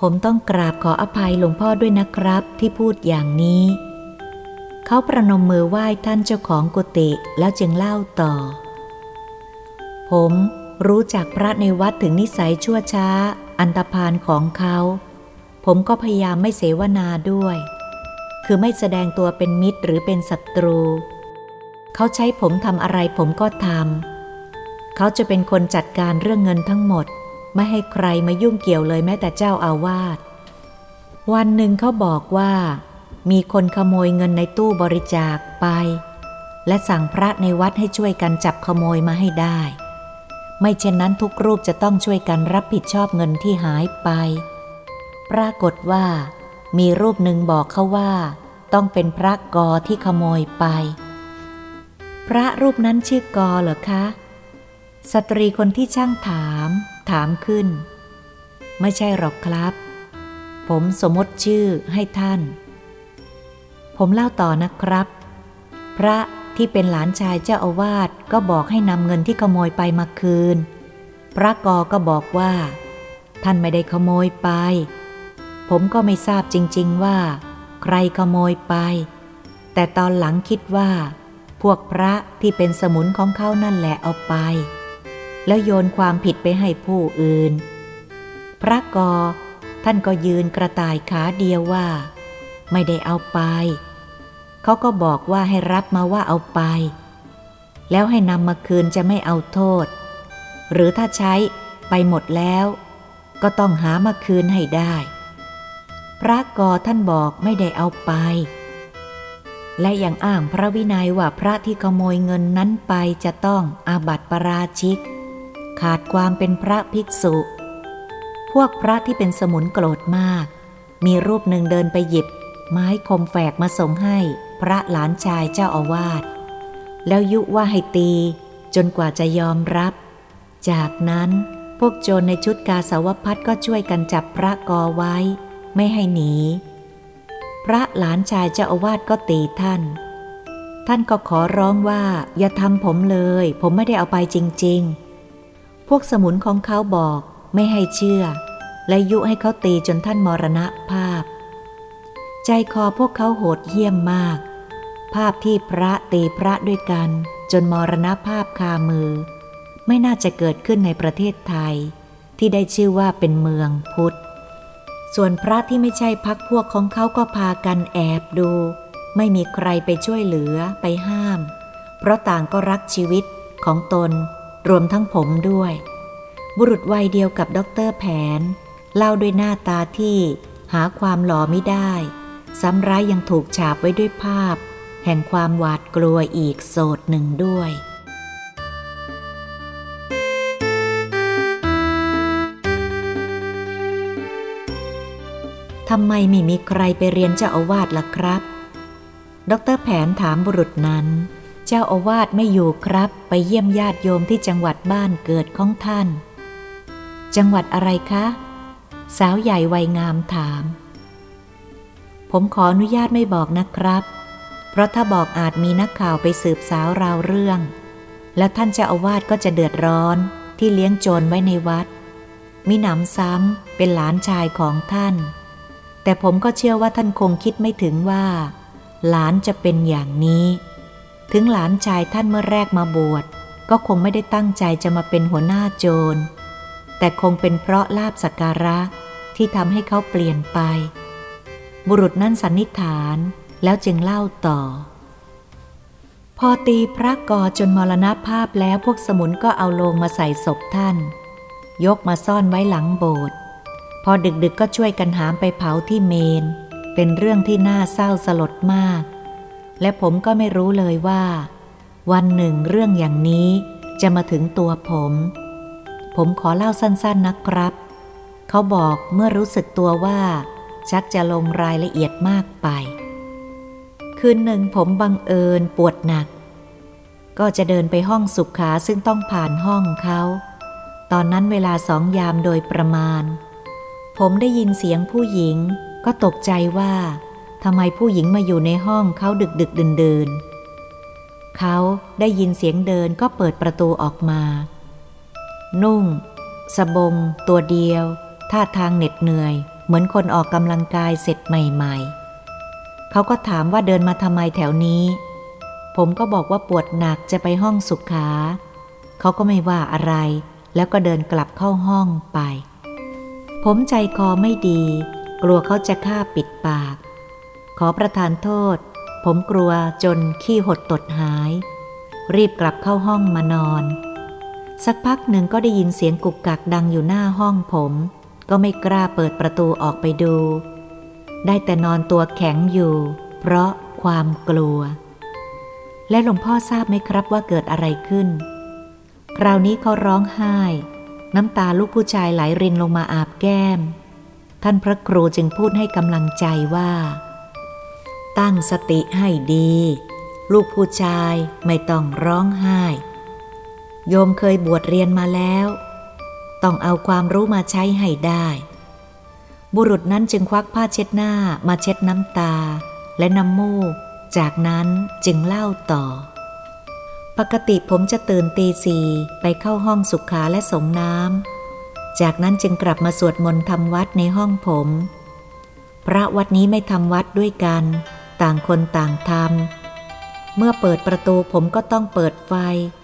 A: ผมต้องกราบขออภัยหลวงพ่อด้วยนะครับที่พูดอย่างนี้ เขาประนมมือไหว้ท่านเจ้าของกุฏิแล้วจึงเล่าต่อ ผมรู้จักพระในวัดถึงนิสัยชั่วช้า อันตพานของเขา ผมก็พยายามไม่เสวนาด้วย คือไม่แสดงตัวเป็นมิตรหรือเป็นศัตรู เขาใช้ผมทำอะไรผมก็ทำ เขาจะเป็นคนจัดการเรื่องเงินทั้งหมด ไม่ให้ใครมายุ่งเกี่ยวเลยแม้แต่เจ้าอาวาส วันหนึ่งเขาบอกว่า มีคนขโมยเงินในตู้บริจาคไป และสั่งพระในวัดให้ช่วยกันจับขโมยมาให้ได้ ไม่เช่นนั้นทุกรูปจะต้องช่วยกันรับผิดชอบเงินที่หายไป ปรากฏว่า มีรูปหนึ่งบอกเขาว่า ต้องเป็นพระกอที่ขโมยไป พระรูปนั้นชื่อกอเหรอคะ สตรีคนที่ช่างถาม ถามขึ้น ไม่ใช่หรอกครับ ผมสมมติชื่อให้ท่าน ผมเล่าต่อนะครับ พระที่เป็นหลานชายเจ้าอาวาสก็บอกให้นำเงินที่ขโมยไปมาคืน พระกอก็บอกว่า ท่านไม่ได้ขโมยไป ผมก็ไม่ทราบจริง ๆว่า ใครขโมยไป แต่ตอนหลังคิดว่า พวกพระที่เป็นสมุนของเขานั่นแหละเอาไป แล้วโยนความผิดไปให้ผู้อื่น พระกอ ท่านก็ยืนกระต่ายขาเดียวว่า ไม่ได้เอาไป เขาก็บอกว่าให้รับมาว่าเอาไป แล้วให้นำมาคืนจะไม่เอาโทษ หรือถ้าใช้ไปหมดแล้ว ก็ต้องหามาคืนให้ได้ พระกอท่านบอกไม่ได้เอาไป และยังอ้างพระวินัยว่าพระที่ขโมยเงินนั้นไปจะต้องอาบัติปราชิก ขาดความเป็นพระภิกษุ พวกพระที่เป็นสมุนโกรธมาก มีรูปหนึ่งเดินไปหยิบ ไม้คมแฝกมาส่งให้พระหลานชายเจ้าอาวาส แล้วยุว่าให้ตีจนกว่าจะยอมรับ จากนั้นพวกโจรในชุดกาสาวพัดก็ช่วยกันจับพระกอไว้ ไม่ให้หนี พระหลานชายเจ้าอาวาสก็ตีท่าน ท่านก็ขอร้องว่าอย่าทำผมเลย ผมไม่ได้เอาไปจริง ๆ พวกสมุนของเขาบอกไม่ให้เชื่อ และยุให้เขาตีจนท่านมรณภาพ ใจคอพวกเขาโหดเหี้ยมมาก ภาพที่พระตีพระด้วยกัน จนมรณภาพคามือ ไม่น่าจะเกิดขึ้นในประเทศไทย ที่ได้ชื่อว่าเป็นเมืองพุทธ ส่วนพระที่ไม่ใช่พักพวกของเขาก็พากันแอบดู ไม่มีใครไปช่วยเหลือไปห้าม เพราะต่างก็รักชีวิตของตน รวมทั้งผมด้วย บุรุษวัยเดียวกับด็อกเตอร์แผน เล่าด้วยหน้าตาที่หาความหล่อไม่ได้ ซ้ำร้ายยังถูกฉาบไว้ด้วยภาพ แห่งความหวาดกลัวอีกโสดหนึ่งด้วยทำไมไม่มีใครไปเรียนเจ้าอาวาสล่ะครับ ดรแผนถามบุรุษนั้น เจ้าอาวาสไม่อยู่ครับ ไปเยี่ยมญาติโยมที่จังหวัดบ้านเกิดของท่าน จังหวัดอะไรคะ สาวใหญ่วัยงามถาม ผมขออนุญาตไม่บอกนะครับ เพราะถ้าบอกอาจมีนักข่าวไปสืบสาวราวเรื่อง แล้วท่านเจ้าอาวาสก็จะเดือดร้อนที่เลี้ยงโจรไว้ในวัดมีหนำซ้ำเป็นหลานชายของท่าน แต่ผมก็เชื่อว่าท่านคงคิดไม่ถึงว่า หลานจะเป็นอย่างนี้ ถึงหลานชายท่านเมื่อแรกมาบวชก็คงไม่ได้ตั้งใจจะมาเป็นหัวหน้าโจร แต่คงเป็นเพราะลาบสักการะที่ทำให้เขาเปลี่ยนไป บุรุษนั้นสันนิษฐานแล้วจึงเล่าต่อ พอตีพระกอจนมรณภาพแล้วพวกสมุนก็เอาโลงมาใส่ศพท่าน ยกมาซ่อนไว้หลังโบสถ์พอดึกๆกก็ช่วยกันหามไปเผาที่เมน เป็นเรื่องที่น่าเศร้าสลดมาก และผมก็ไม่รู้เลยว่า วันหนึ่งเรื่องอย่างนี้จะมาถึงตัวผม ผมขอเล่าสั้นๆนะครับ เขาบอกเมื่อรู้สึกตัวว่า ชักจะลงรายละเอียดมากไป คืนหนึ่งผมบังเอิญปวดหนัก ก็จะเดินไปห้องสุขาซึ่งต้องผ่านห้องเขา ตอนนั้นเวลาสองยามโดยประมาณ ผมได้ยินเสียงผู้หญิง ก็ตกใจว่า ทำไมผู้หญิงมาอยู่ในห้องเขาดึกดึกเดินเดินเขาได้ยินเสียงเดินก็เปิดประตูออกมา นุ่ง สบง ตัวเดียว ท่าทางเหน็ดเหนื่อย เหมือนคนออกกำลังกายเสร็จใหม่ๆ เขาก็ถามว่าเดินมาทำไมแถวนี้ ผมก็บอกว่าปวดหนักจะไปห้องสุขา เขาก็ไม่ว่าอะไร แล้วก็เดินกลับเข้าห้องไป ผมใจคอไม่ดี กลัวเขาจะฆ่าปิดปาก ขอประทานโทษ ผมกลัวจนขี้หดตดหาย รีบกลับเข้าห้องมานอน สักพักหนึ่งก็ได้ยินเสียงกุกกักดังอยู่หน้าห้องผม ก็ไม่กล้าเปิดประตูออกไปดู ได้แต่นอนตัวแข็งอยู่ เพราะความกลัว และหลวงพ่อทราบไหมครับว่าเกิดอะไรขึ้น คราวนี้เขาร้องไห้ น้ำตาลูกผู้ชายไหลรินลงมาอาบแก้ม ท่านพระครูจึงพูดให้กำลังใจว่า ตั้งสติให้ดี ลูกผู้ชายไม่ต้องร้องไห้ โยมเคยบวชเรียนมาแล้ว ต้องเอาความรู้มาใช้ให้ได้ บุรุษนั้นจึงควักผ้าเช็ดหน้ามาเช็ดน้ำตา และน้ำมูก จากนั้นจึงเล่าต่อ ปกติผมจะตื่นตีสี่ไปเข้าห้องสุขาและสงน้ำ จากนั้นจึงกลับมาสวดมนต์ทำวัดในห้องผมพระวัดนี้ไม่ทำวัดด้วยกัน ต่างคนต่างทำเมื่อเปิดประตูผมก็ต้องเปิดไฟ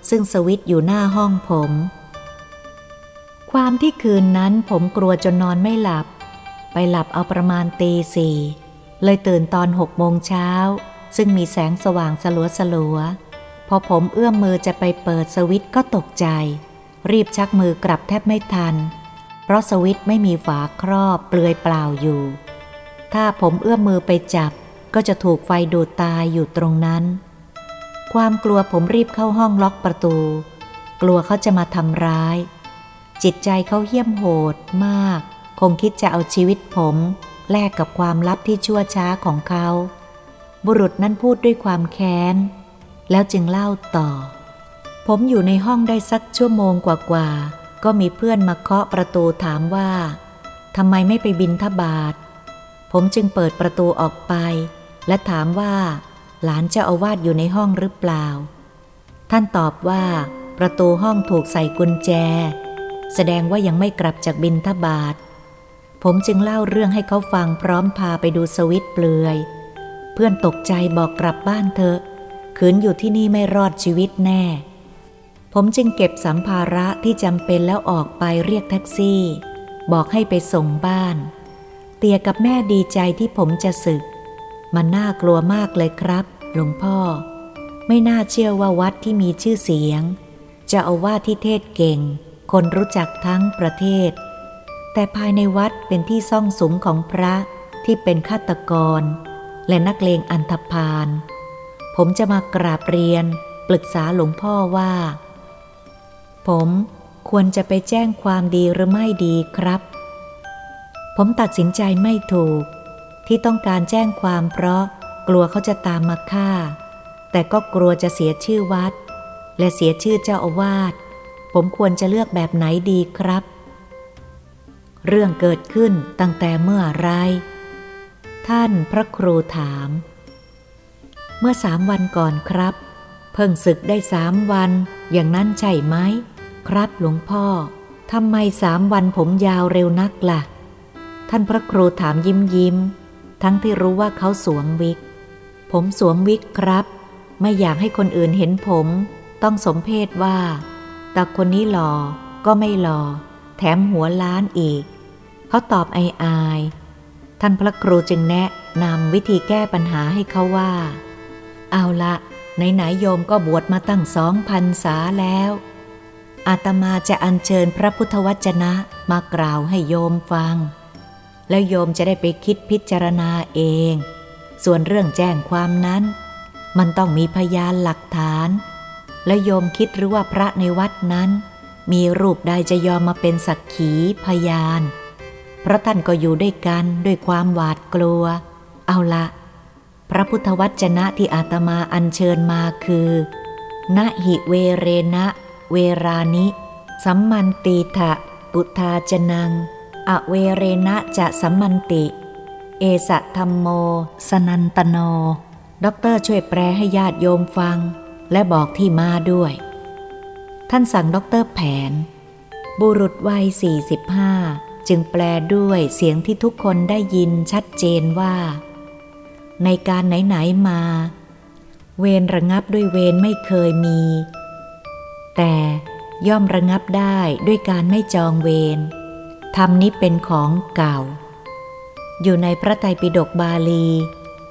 A: ซึ่งสวิตอยู่หน้าห้องผม ความที่คืนนั้นผมกลัวจนนอนไม่หลับ ไปหลับเอาประมาณตีสี่เลยตื่นตอนหกโมงเช้า ซึ่งมีแสงสว่างสลัวสลัวพอผมเอื้อมมือจะไปเปิดสวิตก็ตกใจ รีบชักมือกลับแทบไม่ทัน เพราะสวิตไม่มีฝาครอบเปลือยเปล่าอยู่ ถ้าผมเอื้อมมือไปจับ ก็จะถูกไฟดูดตายอยู่ตรงนั้น ความกลัวผมรีบเข้าห้องล็อกประตู กลัวเขาจะมาทำร้าย จิตใจเขาเหี้ยมโหดมาก คงคิดจะเอาชีวิตผม แลกกับความลับที่ชั่วช้าของเขา บุรุษนั้นพูดด้วยความแค้น แล้วจึงเล่าต่อ ผมอยู่ในห้องได้สักชั่วโมงกว่าๆ ก็มีเพื่อนมาเคาะประตูถามว่าทำไมไม่ไปบินทบาทผมจึงเปิดประตูออกไป และถามว่า หลานเจ้าอาวาสอยู่ในห้องหรือเปล่า ท่านตอบว่า ประตูห้องถูกใส่กุญแจ แสดงว่ายังไม่กลับจากบินทบาท ผมจึงเล่าเรื่องให้เขาฟังพร้อมพาไปดูสวิตเปลือย เพื่อนตกใจบอกกลับบ้านเถอะขืนอยู่ที่นี่ไม่รอดชีวิตแน่ ผมจึงเก็บสัมภาระที่จำเป็นแล้วออกไปเรียกแท็กซี่ บอกให้ไปส่งบ้าน เตียกับแม่ดีใจที่ผมจะศึก มันน่ากลัวมากเลยครับ หลวงพ่อ ไม่น่าเชื่อว่าวัดที่มีชื่อเสียง จะเอาว่าที่เทศเก่ง คนรู้จักทั้งประเทศ แต่ภายในวัดเป็นที่ซ่องสุมของพระที่เป็นฆาตกร และนักเลงอันธพาล ผมจะมากราบเรียน ปรึกษาหลวงพ่อว่า ผมควรจะไปแจ้งความดีหรือไม่ดีครับ ผมตัดสินใจไม่ถูก ที่ต้องการแจ้งความเพราะกลัวเขาจะตามมาฆ่า แต่ก็กลัวจะเสียชื่อวัด และเสียชื่อเจ้าอาวาส ผมควรจะเลือกแบบไหนดีครับ เรื่องเกิดขึ้นตั้งแต่เมื่อไร ท่านพระครูถาม เมื่อสามวันก่อนครับ เพิ่งศึกได้สามวัน อย่างนั้นใช่ไหม ครับหลวงพ่อทำไมสามวันผมยาวเร็วนักละ่ะ ท่านพระครูถามยิ้มยิ้ม ทั้งที่รู้ว่าเขาสวมวิก ผมสวมวิกครับ ไม่อยากให้คนอื่นเห็นผม ต้องสมเพศว่า แต่คนนี้หล่อก็ไม่หล่อแถมหัวล้านอีก เขาตอบไออาย ท่านพระครูจึงแนะนำวิธีแก้ปัญหาให้เขาว่า เอาละไหนๆโยมก็บวชมาตั้งสองพันษาแล้ว อาตมาจะอัญเชิญพระพุทธวจนะมากล่าวให้โยมฟัง แล้วโยมจะได้ไปคิดพิจารณาเอง ส่วนเรื่องแจ้งความนั้น มันต้องมีพยานหลักฐาน และโยมคิดหรือว่าพระในวัดนั้น มีรูปใดจะยอมมาเป็นสักขีพยาน เพราะท่านก็อยู่ด้วยกันด้วยความหวาดกลัว เอาละพระพุทธวจนะที่อาตมาอัญเชิญมาคือนะหิเวเรนะ เวรานิ สัมมันตีธะ กุทาจะนัง อะเวเรนะจะสัมมันติ เอสะธัมโม สะนันตะโนด็อกเตอร์ช่วยแปลให้ญาติโยมฟัง และบอกที่มาด้วย ท่านสั่งด็อกเตอร์แผน บุรุษวัย 45 จึงแปลด้วยเสียงที่ทุกคนได้ยินชัดเจนว่า ในการไหน ๆ มา เวรระงับด้วยเวรไม่เคยมี แต่ย่อมระงับได้ด้วยการไม่จองเวร ธรรมนี้เป็นของเก่า อยู่ในพระไตรปิฎกบาลี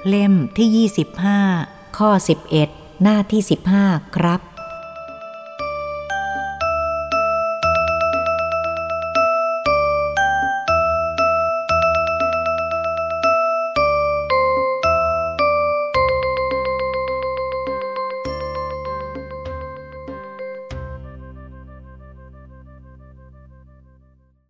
A: เล่มที่ 25 ข้อ 11 หน้าที่ 15 ครับ